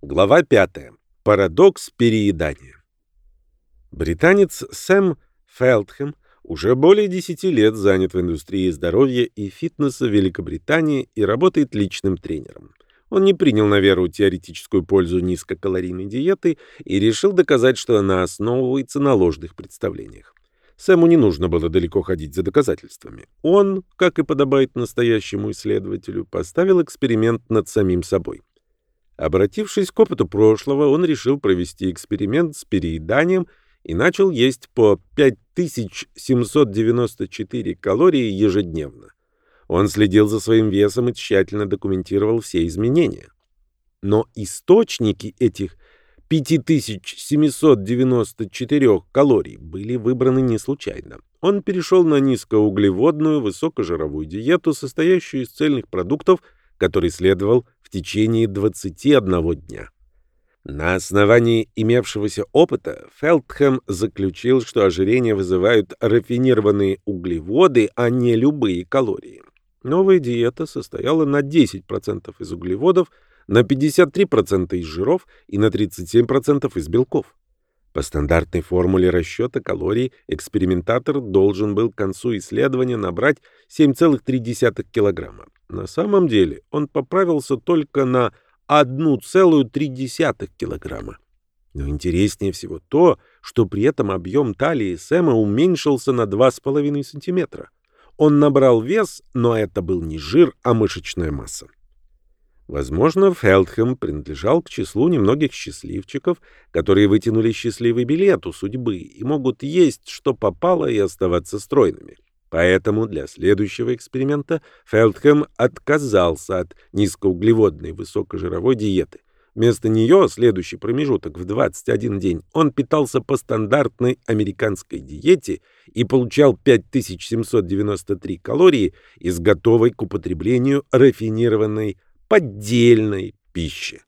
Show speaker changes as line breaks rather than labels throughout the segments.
Глава 5. Парадокс переедания. Британец Сэм Фелдхэм уже более 10 лет занят в индустрии здоровья и фитнеса Великобритании и работает личным тренером. Он не принял на веру теоретическую пользу низкокалорийной диеты и решил доказать, что она основывается на ложных представлениях. Сэму не нужно было далеко ходить за доказательствами. Он, как и подобает настоящему исследователю, поставил эксперимент над самим собой. Обратившись к опыту прошлого, он решил провести эксперимент с перееданием и начал есть по 5794 калории ежедневно. Он следил за своим весом и тщательно документировал все изменения. Но источники этих 5794 калорий были выбраны не случайно. Он перешел на низкоуглеводную, высокожировую диету, состоящую из цельных продуктов, который следовал в течение 21 дня. На основании имевшегося опыта Фелдхэм заключил, что ожирение вызывают рафинированные углеводы, а не любые калории. Новая диета состояла на 10% из углеводов, на 53% из жиров и на 37% из белков. По стандартной формуле расчета калорий экспериментатор должен был к концу исследования набрать 7,3 килограмма. На самом деле он поправился только на 1,3 килограмма. Но интереснее всего то, что при этом объем талии Сэма уменьшился на 2,5 сантиметра. Он набрал вес, но это был не жир, а мышечная масса. Возможно, Фелдхэм принадлежал к числу немногих счастливчиков, которые вытянули счастливый билет у судьбы и могут есть, что попало, и оставаться стройными. Поэтому для следующего эксперимента Фелдхэм отказался от низкоуглеводной высокожировой диеты. Вместо нее следующий промежуток в 21 день он питался по стандартной американской диете и получал 5793 калории из готовой к употреблению рафинированной поддельной пищи.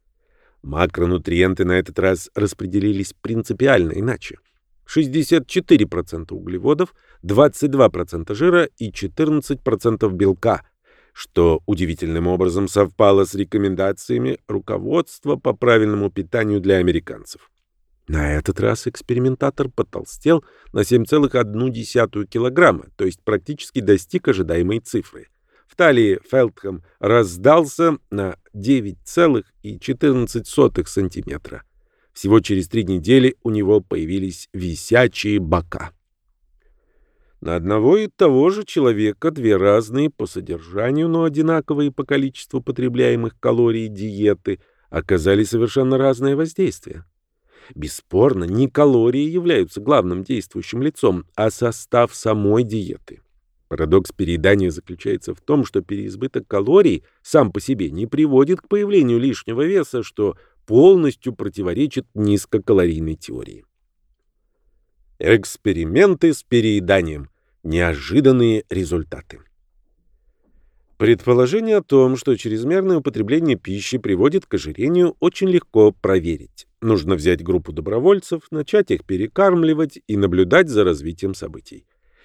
Макронутриенты на этот раз распределились принципиально иначе. 64% углеводов, 22% жира и 14% белка, что удивительным образом совпало с рекомендациями руководства по правильному питанию для американцев. На этот раз экспериментатор потолстел на 7,1 килограмма, то есть практически достиг ожидаемой цифры. В талии Фелдхэм раздался на 9,14 сантиметра. Всего через три недели у него появились висячие бока. На одного и того же человека две разные по содержанию, но одинаковые по количеству потребляемых калорий диеты оказали совершенно разное воздействие. Бесспорно, не калории являются главным действующим лицом, а состав самой диеты. Парадокс переедания заключается в том, что переизбыток калорий сам по себе не приводит к появлению лишнего веса, что полностью противоречит низкокалорийной теории. Эксперименты с перееданием. Неожиданные результаты. Предположение о том, что чрезмерное употребление пищи приводит к ожирению, очень легко проверить. Нужно взять группу добровольцев, начать их перекармливать и наблюдать за развитием событий.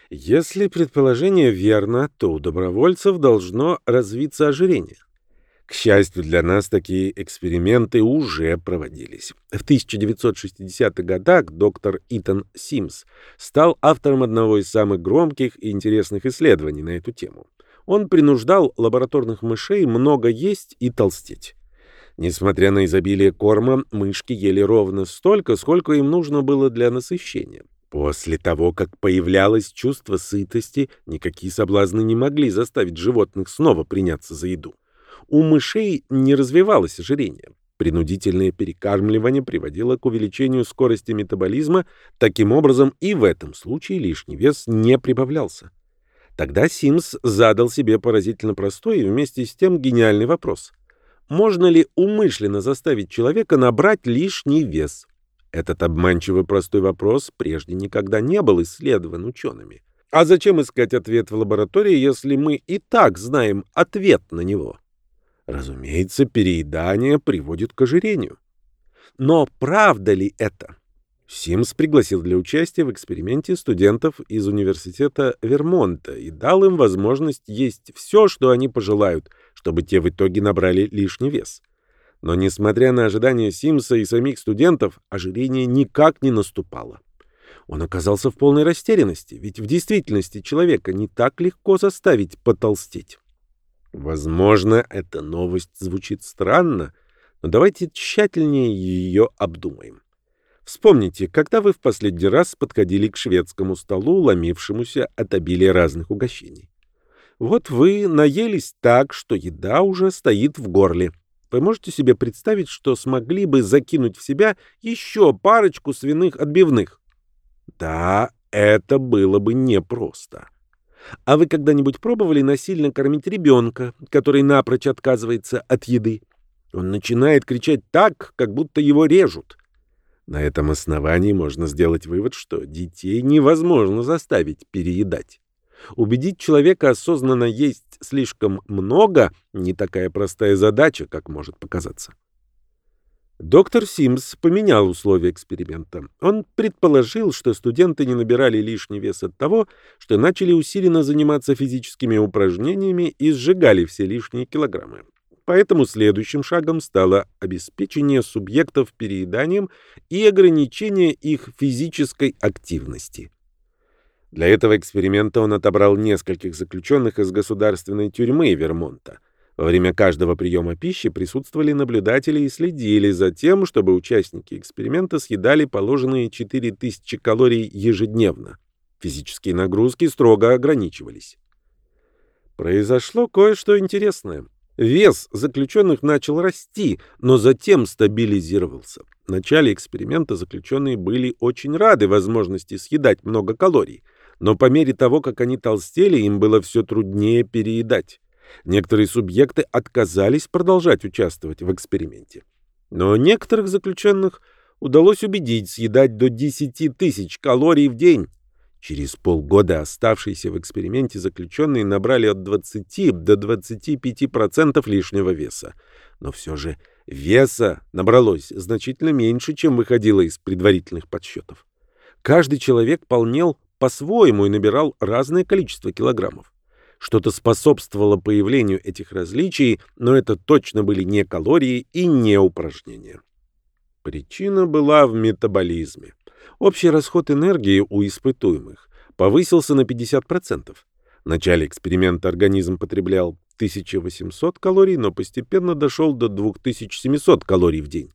Если предположение верно, то у добровольцев должно развиться ожирение. К счастью для нас, такие эксперименты уже проводились. В 1960-х годах доктор Итан Симс стал автором одного из самых громких и интересных исследований на эту тему. Он принуждал лабораторных мышей много есть и толстеть. Несмотря на изобилие корма, мышки ели ровно столько, сколько им нужно было для насыщения. После того, как появлялось чувство сытости, никакие соблазны не могли заставить животных снова приняться за еду. У мышей не развивалось ожирение. Принудительное перекармливание приводило к увеличению скорости метаболизма, таким образом и в этом случае лишний вес не прибавлялся. Тогда Симс задал себе поразительно простой и вместе с тем гениальный вопрос. Можно ли умышленно заставить человека набрать лишний вес? Этот обманчивый простой вопрос прежде никогда не был исследован учеными. А зачем искать ответ в лаборатории, если мы и так знаем ответ на него? Разумеется, переедание приводит к ожирению. Но правда ли это? Симс пригласил для участия в эксперименте студентов из университета Вермонта и дал им возможность есть все, что они пожелают, чтобы те в итоге набрали лишний вес. Но, несмотря на ожидания Симса и самих студентов, ожирение никак не наступало. Он оказался в полной растерянности, ведь в действительности человека не так легко заставить потолстеть. Возможно, эта новость звучит странно, но давайте тщательнее ее обдумаем. Вспомните, когда вы в последний раз подходили к шведскому столу, ломившемуся от обилия разных угощений. Вот вы наелись так, что еда уже стоит в горле. Вы можете себе представить, что смогли бы закинуть в себя еще парочку свиных отбивных? Да, это было бы непросто. А вы когда-нибудь пробовали насильно кормить ребенка, который напрочь отказывается от еды? Он начинает кричать так, как будто его режут. На этом основании можно сделать вывод, что детей невозможно заставить переедать. Убедить человека осознанно есть слишком много — не такая простая задача, как может показаться. Доктор Симс поменял условия эксперимента. Он предположил, что студенты не набирали лишний вес от того, что начали усиленно заниматься физическими упражнениями и сжигали все лишние килограммы. Поэтому следующим шагом стало обеспечение субъектов перееданием и ограничение их физической активности. Для этого эксперимента он отобрал нескольких заключенных из государственной тюрьмы Вермонта. Во время каждого приема пищи присутствовали наблюдатели и следили за тем, чтобы участники эксперимента съедали положенные 4000 калорий ежедневно. Физические нагрузки строго ограничивались. Произошло кое-что интересное. Вес заключенных начал расти, но затем стабилизировался. В начале эксперимента заключенные были очень рады возможности съедать много калорий, но по мере того, как они толстели, им было все труднее переедать. Некоторые субъекты отказались продолжать участвовать в эксперименте. Но некоторых заключенных удалось убедить съедать до 10 тысяч калорий в день. Через полгода оставшиеся в эксперименте заключенные набрали от 20 до 25% лишнего веса. Но все же веса набралось значительно меньше, чем выходило из предварительных подсчетов. Каждый человек полнел по-своему и набирал разное количество килограммов. Что-то способствовало появлению этих различий, но это точно были не калории и не упражнения. Причина была в метаболизме. Общий расход энергии у испытуемых повысился на 50%. В начале эксперимента организм потреблял 1800 калорий, но постепенно дошел до 2700 калорий в день.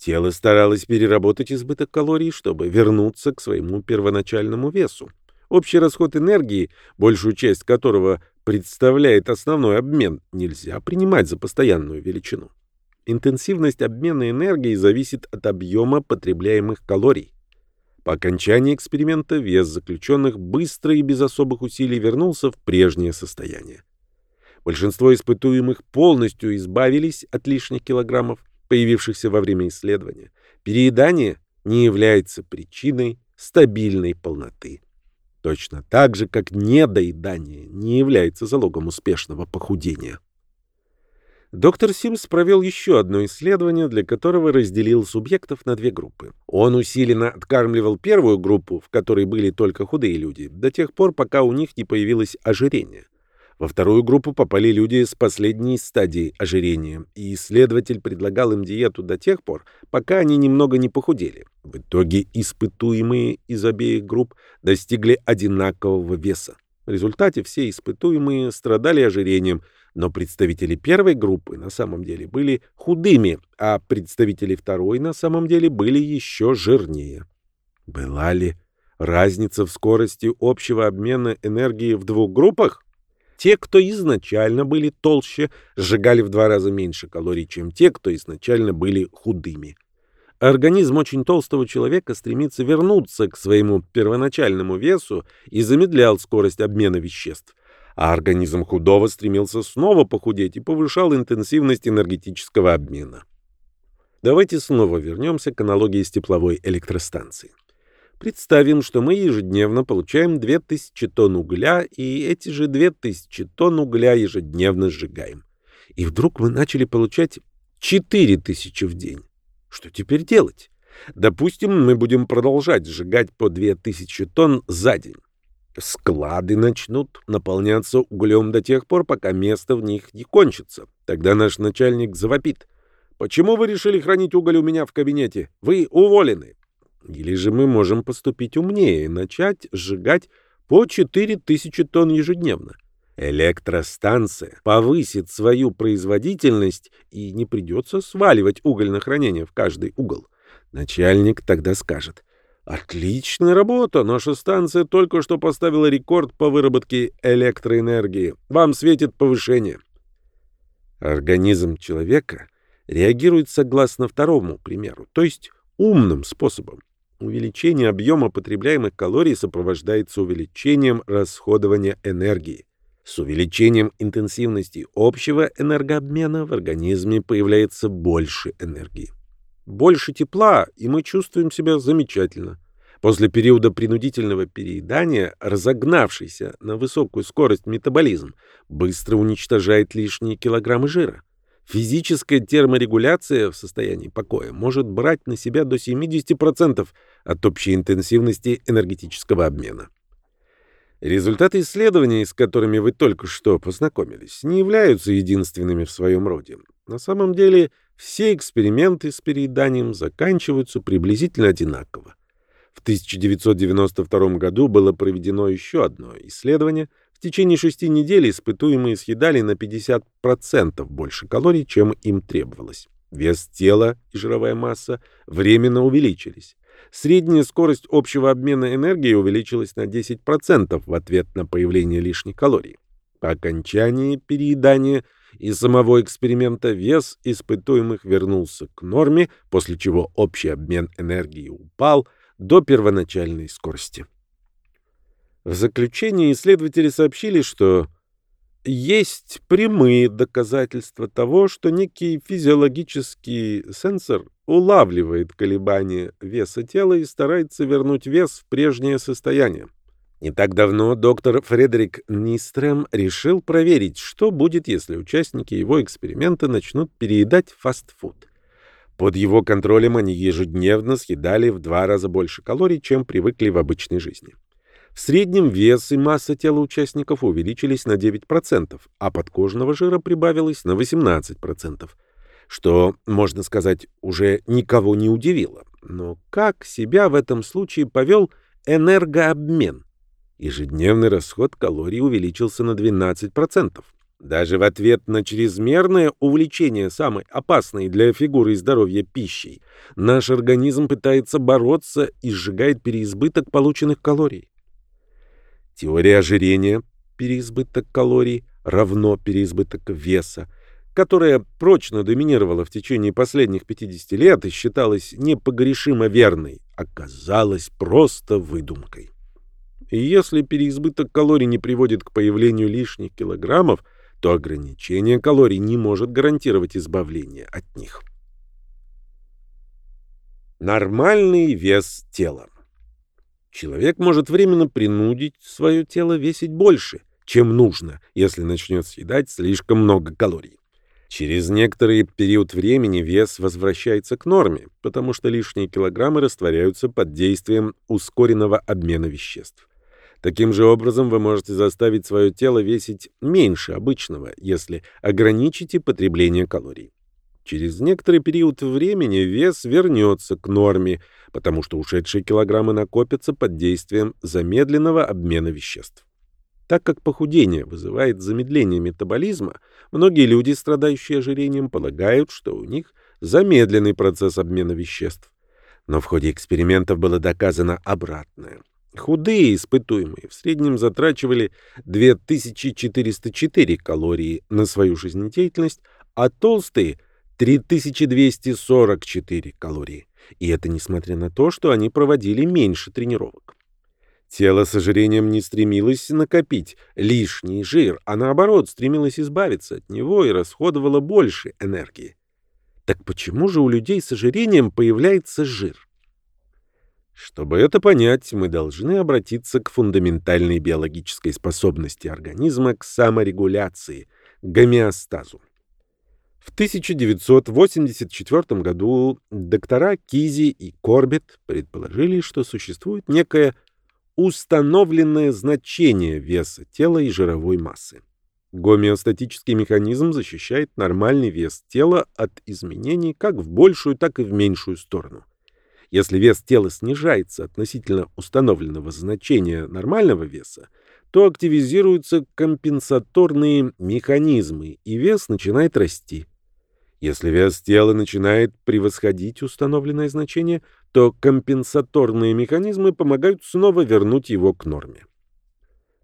Тело старалось переработать избыток калорий, чтобы вернуться к своему первоначальному весу. Общий расход энергии, большую часть которого представляет основной обмен, нельзя принимать за постоянную величину. Интенсивность обмена энергией зависит от объема потребляемых калорий. По окончании эксперимента вес заключенных быстро и без особых усилий вернулся в прежнее состояние. Большинство испытуемых полностью избавились от лишних килограммов, появившихся во время исследования. Переедание не является причиной стабильной полноты. Точно так же, как недоедание не является залогом успешного похудения. Доктор Симс провел еще одно исследование, для которого разделил субъектов на две группы. Он усиленно откармливал первую группу, в которой были только худые люди, до тех пор, пока у них не появилось ожирение. Во вторую группу попали люди с последней стадией ожирения, и исследователь предлагал им диету до тех пор, пока они немного не похудели. В итоге испытуемые из обеих групп достигли одинакового веса. В результате все испытуемые страдали ожирением, но представители первой группы на самом деле были худыми, а представители второй на самом деле были еще жирнее. Была ли разница в скорости общего обмена энергии в двух группах? Те, кто изначально были толще, сжигали в два раза меньше калорий, чем те, кто изначально были худыми. Организм очень толстого человека стремится вернуться к своему первоначальному весу и замедлял скорость обмена веществ. А организм худого стремился снова похудеть и повышал интенсивность энергетического обмена. Давайте снова вернемся к аналогии с тепловой электростанцией. Представим, что мы ежедневно получаем 2000 тонн угля, и эти же 2000 тонн угля ежедневно сжигаем. И вдруг мы начали получать 4000 в день. Что теперь делать? Допустим, мы будем продолжать сжигать по 2000 тонн за день. Склады начнут наполняться углем до тех пор, пока место в них не кончится. Тогда наш начальник завопит. Почему вы решили хранить уголь у меня в кабинете? Вы уволены. Или же мы можем поступить умнее и начать сжигать по 4000 тонн ежедневно. Электростанция повысит свою производительность и не придется сваливать уголь на хранение в каждый угол. Начальник тогда скажет, «Отличная работа! Наша станция только что поставила рекорд по выработке электроэнергии. Вам светит повышение». Организм человека реагирует согласно второму примеру, то есть умным способом. Увеличение объема потребляемых калорий сопровождается увеличением расходования энергии. С увеличением интенсивности общего энергообмена в организме появляется больше энергии. Больше тепла, и мы чувствуем себя замечательно. После периода принудительного переедания разогнавшийся на высокую скорость метаболизм быстро уничтожает лишние килограммы жира. Физическая терморегуляция в состоянии покоя может брать на себя до 70% от общей интенсивности энергетического обмена. Результаты исследований, с которыми вы только что познакомились, не являются единственными в своем роде. На самом деле, все эксперименты с перееданием заканчиваются приблизительно одинаково. В 1992 году было проведено еще одно исследование. В течение шести недель испытуемые съедали на 50% больше калорий, чем им требовалось. Вес тела и жировая масса временно увеличились. Средняя скорость общего обмена энергией увеличилась на 10% в ответ на появление лишних калорий. По окончании переедания и самого эксперимента вес испытуемых вернулся к норме, после чего общий обмен энергии упал до первоначальной скорости. В заключение исследователи сообщили, что есть прямые доказательства того, что некий физиологический сенсор улавливает колебания веса тела и старается вернуть вес в прежнее состояние. Не так давно доктор Фредерик Нистрем решил проверить, что будет, если участники его эксперимента начнут переедать фастфуд. Под его контролем они ежедневно съедали в два раза больше калорий, чем привыкли в обычной жизни. В среднем вес и масса тела участников увеличились на 9%, а подкожного жира прибавилось на 18%, что, можно сказать, уже никого не удивило. Но как себя в этом случае повел энергообмен? Ежедневный расход калорий увеличился на 12%. Даже в ответ на чрезмерное увлечение самой опасной для фигуры и здоровья пищей, наш организм пытается бороться и сжигает переизбыток полученных калорий. Теория ожирения, переизбыток калорий, равно переизбыток веса, которая прочно доминировала в течение последних 50 лет и считалась непогрешимо верной, оказалась просто выдумкой. И если переизбыток калорий не приводит к появлению лишних килограммов, то ограничение калорий не может гарантировать избавление от них. Нормальный вес тела. Человек может временно принудить свое тело весить больше, чем нужно, если начнет съедать слишком много калорий. Через некоторый период времени вес возвращается к норме, потому что лишние килограммы растворяются под действием ускоренного обмена веществ. Таким же образом вы можете заставить свое тело весить меньше обычного, если ограничите потребление калорий. Через некоторый период времени вес вернется к норме, потому что ушедшие килограммы накопятся под действием замедленного обмена веществ. Так как похудение вызывает замедление метаболизма, многие люди, страдающие ожирением, полагают, что у них замедленный процесс обмена веществ. Но в ходе экспериментов было доказано обратное. Худые испытуемые в среднем затрачивали 2404 калории на свою жизнедеятельность, а толстые — 3244 калории. И это несмотря на то, что они проводили меньше тренировок. Тело с ожирением не стремилось накопить лишний жир, а наоборот стремилось избавиться от него и расходовало больше энергии. Так почему же у людей с ожирением появляется жир? Чтобы это понять, мы должны обратиться к фундаментальной биологической способности организма к саморегуляции, гомеостазу. В 1984 году доктора Кизи и Корбет предположили, что существует некое установленное значение веса тела и жировой массы. Гомеостатический механизм защищает нормальный вес тела от изменений как в большую, так и в меньшую сторону. Если вес тела снижается относительно установленного значения нормального веса, то активизируются компенсаторные механизмы, и вес начинает расти. Если вес тела начинает превосходить установленное значение, то компенсаторные механизмы помогают снова вернуть его к норме.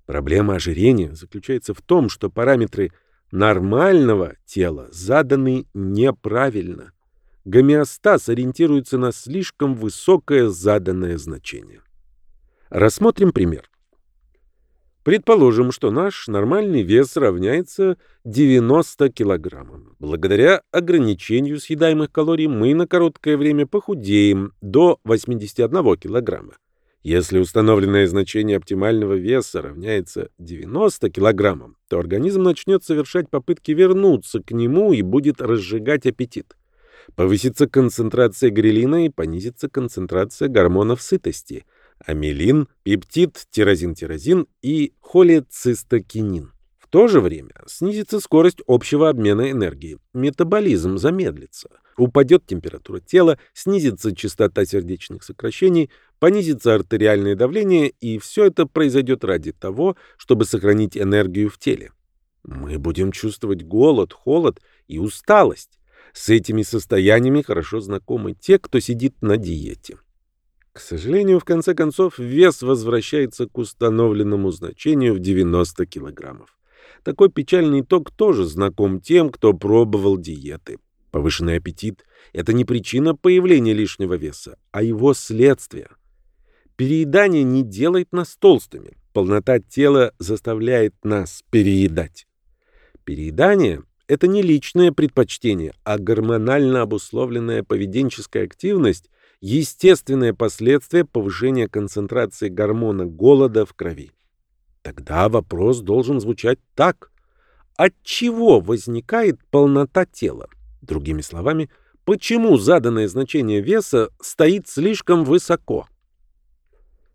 Проблема ожирения заключается в том, что параметры нормального тела заданы неправильно. Гомеостаз ориентируется на слишком высокое заданное значение. Рассмотрим пример. Предположим, что наш нормальный вес равняется 90 килограммам. Благодаря ограничению съедаемых калорий мы на короткое время похудеем до 81 килограмма. Если установленное значение оптимального веса равняется 90 килограммам, то организм начнет совершать попытки вернуться к нему и будет разжигать аппетит. Повысится концентрация грелина и понизится концентрация гормонов сытости – амилин, пептид, тирозин-тирозин и холецистокинин. В то же время снизится скорость общего обмена энергии, метаболизм замедлится, упадет температура тела, снизится частота сердечных сокращений, понизится артериальное давление, и все это произойдет ради того, чтобы сохранить энергию в теле. Мы будем чувствовать голод, холод и усталость. С этими состояниями хорошо знакомы те, кто сидит на диете. К сожалению, в конце концов, вес возвращается к установленному значению в 90 килограммов. Такой печальный итог тоже знаком тем, кто пробовал диеты. Повышенный аппетит – это не причина появления лишнего веса, а его следствие. Переедание не делает нас толстыми. Полнота тела заставляет нас переедать. Переедание – это не личное предпочтение, а гормонально обусловленная поведенческая активность, естественное последствие повышения концентрации гормона голода в крови. Тогда вопрос должен звучать так. От чего возникает полнота тела? Другими словами, почему заданное значение веса стоит слишком высоко?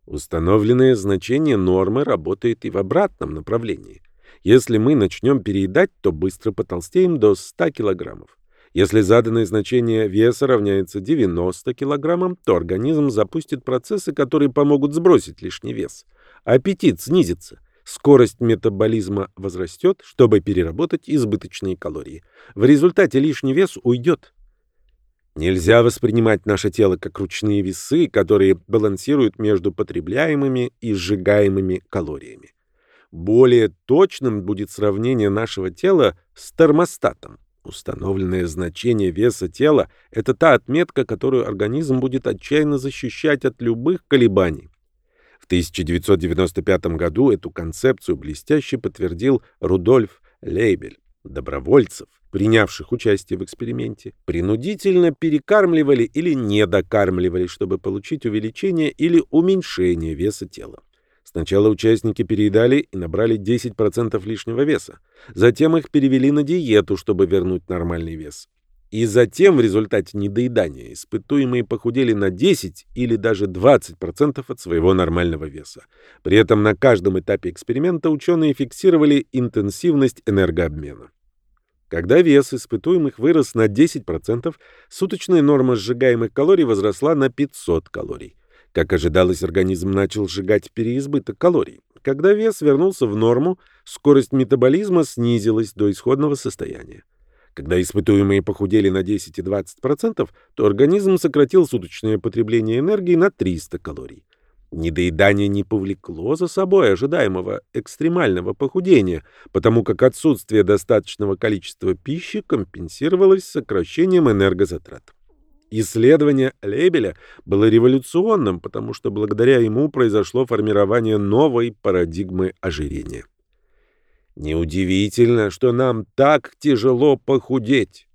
Установленное значение нормы работает и в обратном направлении. Если мы начнем переедать, то быстро потолстеем до 100 килограммов. Если заданное значение веса равняется 90 кг, то организм запустит процессы, которые помогут сбросить лишний вес. Аппетит снизится. Скорость метаболизма возрастет, чтобы переработать избыточные калории. В результате лишний вес уйдет. Нельзя воспринимать наше тело как ручные весы, которые балансируют между потребляемыми и сжигаемыми калориями. Более точным будет сравнение нашего тела с термостатом. Установленное значение веса тела – это та отметка, которую организм будет отчаянно защищать от любых колебаний. В 1995 году эту концепцию блестяще подтвердил Рудольф Лейбель. Добровольцев, принявших участие в эксперименте, принудительно перекармливали или недокармливали, чтобы получить увеличение или уменьшение веса тела. Сначала участники переедали и набрали 10% лишнего веса. Затем их перевели на диету, чтобы вернуть нормальный вес. И затем в результате недоедания испытуемые похудели на 10 или даже 20% от своего нормального веса. При этом на каждом этапе эксперимента ученые фиксировали интенсивность энергообмена. Когда вес испытуемых вырос на 10%, суточная норма сжигаемых калорий возросла на 500 калорий. Как ожидалось, организм начал сжигать переизбыток калорий. Когда вес вернулся в норму, скорость метаболизма снизилась до исходного состояния. Когда испытуемые похудели на 10 и 20%, то организм сократил суточное потребление энергии на 300 калорий. Недоедание не повлекло за собой ожидаемого экстремального похудения, потому как отсутствие достаточного количества пищи компенсировалось сокращением энергозатрат. Исследование Лебеля было революционным, потому что благодаря ему произошло формирование новой парадигмы ожирения. Неудивительно, что нам так тяжело похудеть.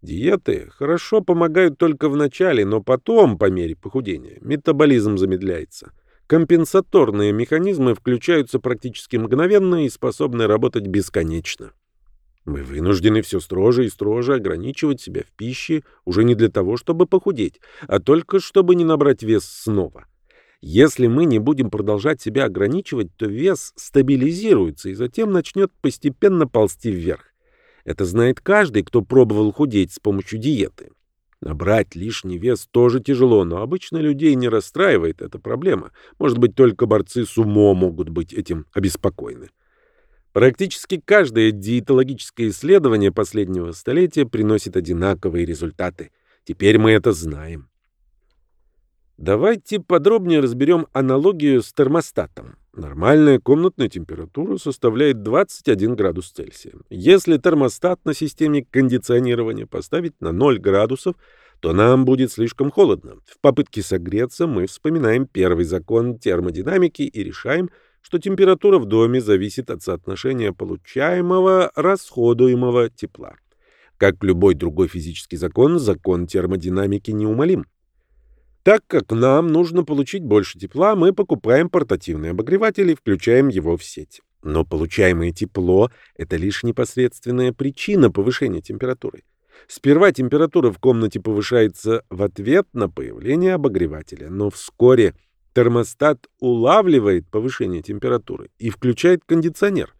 Диеты хорошо помогают только в начале, но потом, по мере похудения, метаболизм замедляется. Компенсаторные механизмы включаются практически мгновенно и способны работать бесконечно. Мы вынуждены все строже и строже ограничивать себя в пище уже не для того, чтобы похудеть, а только чтобы не набрать вес снова. Если мы не будем продолжать себя ограничивать, то вес стабилизируется и затем начнет постепенно ползти вверх. Это знает каждый, кто пробовал худеть с помощью диеты. Набрать лишний вес тоже тяжело, но обычно людей не расстраивает эта проблема. Может быть, только борцы с умом могут быть этим обеспокоены. Практически каждое диетологическое исследование последнего столетия приносит одинаковые результаты. Теперь мы это знаем. Давайте подробнее разберем аналогию с термостатом. Нормальная комнатная температура составляет 21 градус Цельсия. Если термостат на системе кондиционирования поставить на 0 градусов, то нам будет слишком холодно. В попытке согреться мы вспоминаем первый закон термодинамики и решаем, что температура в доме зависит от соотношения получаемого расходуемого тепла. Как любой другой физический закон, закон термодинамики неумолим. Так как нам нужно получить больше тепла, мы покупаем портативный обогреватель и включаем его в сеть. Но получаемое тепло — это лишь непосредственная причина повышения температуры. Сперва температура в комнате повышается в ответ на появление обогревателя, но вскоре термостат улавливает повышение температуры и включает кондиционер.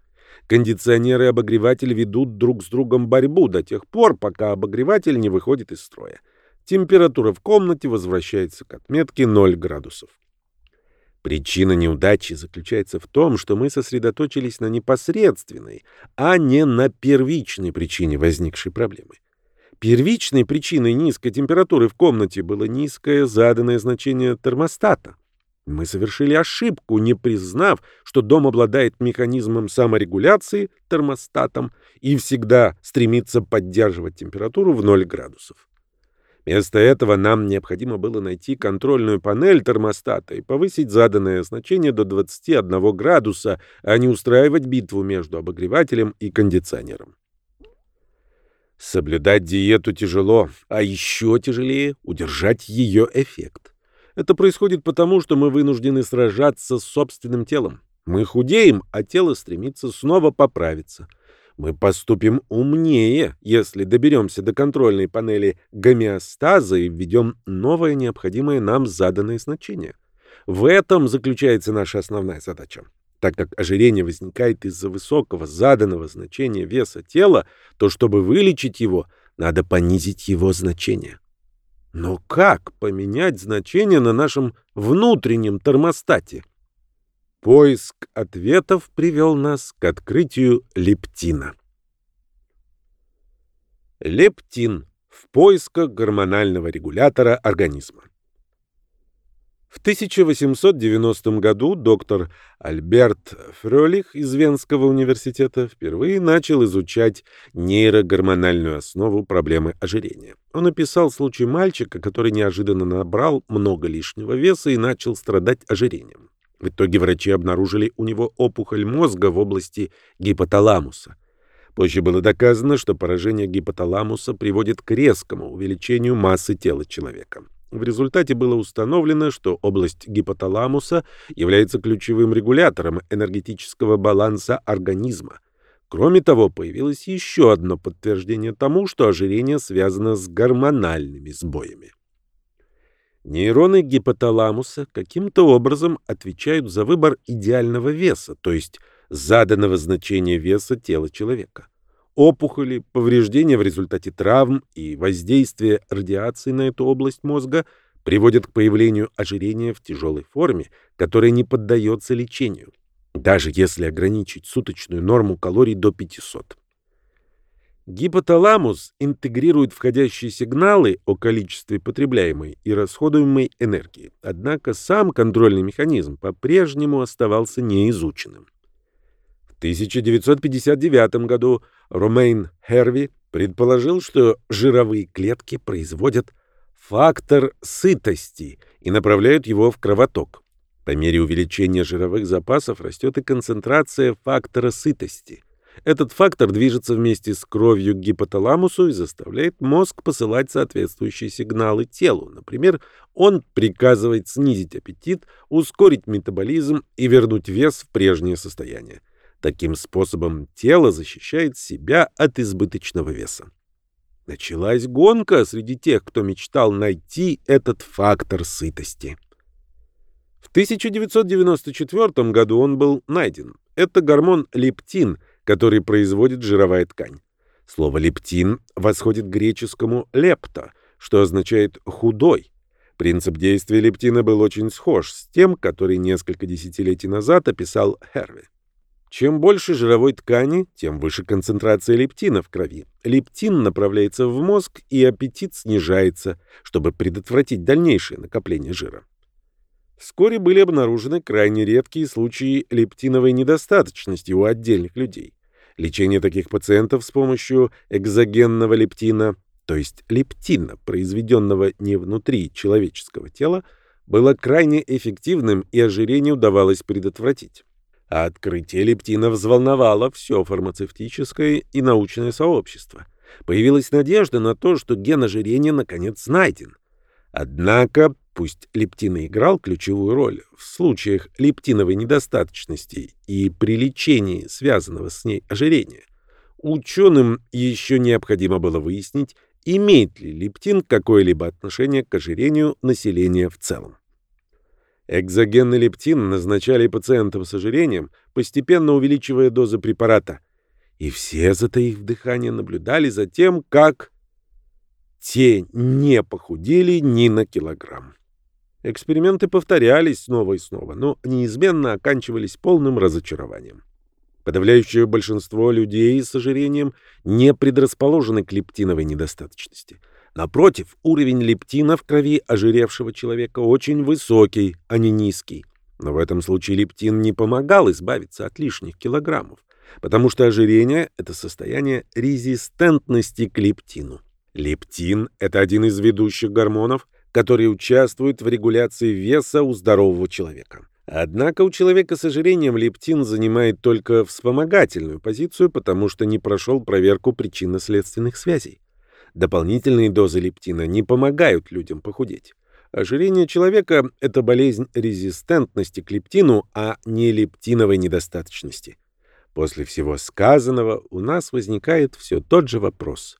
Кондиционер и обогреватель ведут друг с другом борьбу до тех пор, пока обогреватель не выходит из строя температура в комнате возвращается к отметке 0 градусов. Причина неудачи заключается в том, что мы сосредоточились на непосредственной, а не на первичной причине возникшей проблемы. Первичной причиной низкой температуры в комнате было низкое заданное значение термостата. Мы совершили ошибку, не признав, что дом обладает механизмом саморегуляции, термостатом, и всегда стремится поддерживать температуру в 0 градусов. Вместо этого нам необходимо было найти контрольную панель термостата и повысить заданное значение до 21 градуса, а не устраивать битву между обогревателем и кондиционером. Соблюдать диету тяжело, а еще тяжелее удержать ее эффект. Это происходит потому, что мы вынуждены сражаться с собственным телом. Мы худеем, а тело стремится снова поправиться — мы поступим умнее, если доберемся до контрольной панели гомеостаза и введем новое необходимое нам заданное значение. В этом заключается наша основная задача. Так как ожирение возникает из-за высокого заданного значения веса тела, то чтобы вылечить его, надо понизить его значение. Но как поменять значение на нашем внутреннем термостате? Поиск ответов привел нас к открытию лептина. Лептин в поисках гормонального регулятора организма. В 1890 году доктор Альберт Фрёлих из Венского университета впервые начал изучать нейрогормональную основу проблемы ожирения. Он описал случай мальчика, который неожиданно набрал много лишнего веса и начал страдать ожирением. В итоге врачи обнаружили у него опухоль мозга в области гипоталамуса. Позже было доказано, что поражение гипоталамуса приводит к резкому увеличению массы тела человека. В результате было установлено, что область гипоталамуса является ключевым регулятором энергетического баланса организма. Кроме того, появилось еще одно подтверждение тому, что ожирение связано с гормональными сбоями. Нейроны гипоталамуса каким-то образом отвечают за выбор идеального веса, то есть заданного значения веса тела человека. Опухоли, повреждения в результате травм и воздействие радиации на эту область мозга приводят к появлению ожирения в тяжелой форме, которое не поддается лечению, даже если ограничить суточную норму калорий до 500. Гипоталамус интегрирует входящие сигналы о количестве потребляемой и расходуемой энергии, однако сам контрольный механизм по-прежнему оставался неизученным. В 1959 году Ромейн Херви предположил, что жировые клетки производят фактор сытости и направляют его в кровоток. По мере увеличения жировых запасов растет и концентрация фактора сытости – этот фактор движется вместе с кровью к гипоталамусу и заставляет мозг посылать соответствующие сигналы телу. Например, он приказывает снизить аппетит, ускорить метаболизм и вернуть вес в прежнее состояние. Таким способом тело защищает себя от избыточного веса. Началась гонка среди тех, кто мечтал найти этот фактор сытости. В 1994 году он был найден. Это гормон лептин, который производит жировая ткань. Слово «лептин» восходит к греческому «лепто», что означает «худой». Принцип действия лептина был очень схож с тем, который несколько десятилетий назад описал Херви. Чем больше жировой ткани, тем выше концентрация лептина в крови. Лептин направляется в мозг, и аппетит снижается, чтобы предотвратить дальнейшее накопление жира. Вскоре были обнаружены крайне редкие случаи лептиновой недостаточности у отдельных людей. Лечение таких пациентов с помощью экзогенного лептина, то есть лептина, произведенного не внутри человеческого тела, было крайне эффективным и ожирение удавалось предотвратить. Открытие лептина взволновало все фармацевтическое и научное сообщество. Появилась надежда на то, что ген ожирения наконец найден. Однако, пусть лептин играл ключевую роль в случаях лептиновой недостаточности и при лечении связанного с ней ожирения, ученым еще необходимо было выяснить, имеет ли лептин какое-либо отношение к ожирению населения в целом. Экзогенный лептин назначали пациентам с ожирением, постепенно увеличивая дозы препарата. И все, затаив дыхание, наблюдали за тем, как те не похудели ни на килограмм. Эксперименты повторялись снова и снова, но неизменно оканчивались полным разочарованием. Подавляющее большинство людей с ожирением не предрасположены к лептиновой недостаточности. Напротив, уровень лептина в крови ожиревшего человека очень высокий, а не низкий. Но в этом случае лептин не помогал избавиться от лишних килограммов, потому что ожирение – это состояние резистентности к лептину. Лептин – это один из ведущих гормонов, который участвует в регуляции веса у здорового человека. Однако у человека с ожирением лептин занимает только вспомогательную позицию, потому что не прошел проверку причинно-следственных связей. Дополнительные дозы лептина не помогают людям похудеть. Ожирение человека – это болезнь резистентности к лептину, а не лептиновой недостаточности. После всего сказанного у нас возникает все тот же вопрос.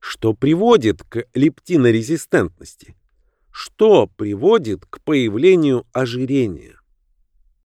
Что приводит к лептинорезистентности? Что приводит к появлению ожирения?